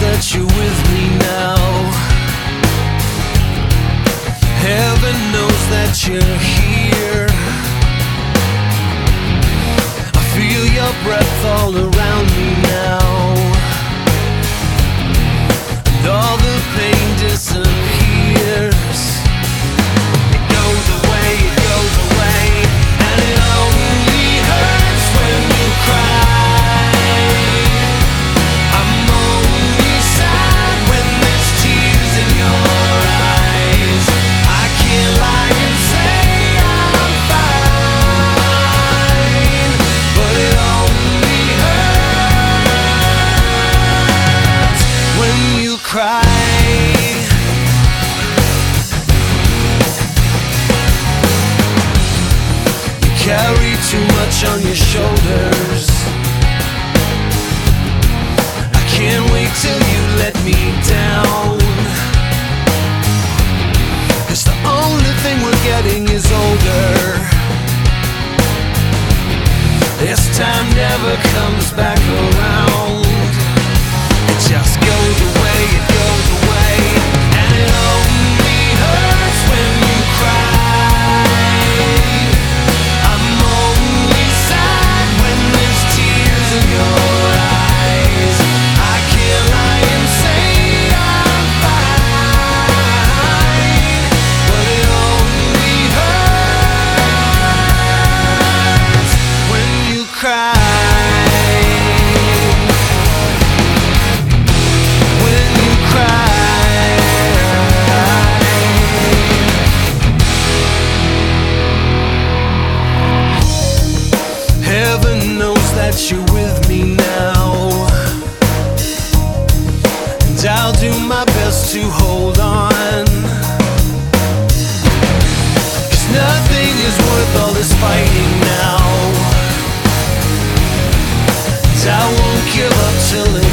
that you're with me now. Heaven knows that you're here. I feel your breath all around cry. You carry too much on your shoulders. I can't wait till you let me down. Cause the only thing we're getting is older. This time never comes back around. To hold on. Cause nothing is worth all this fighting now. And I won't give up till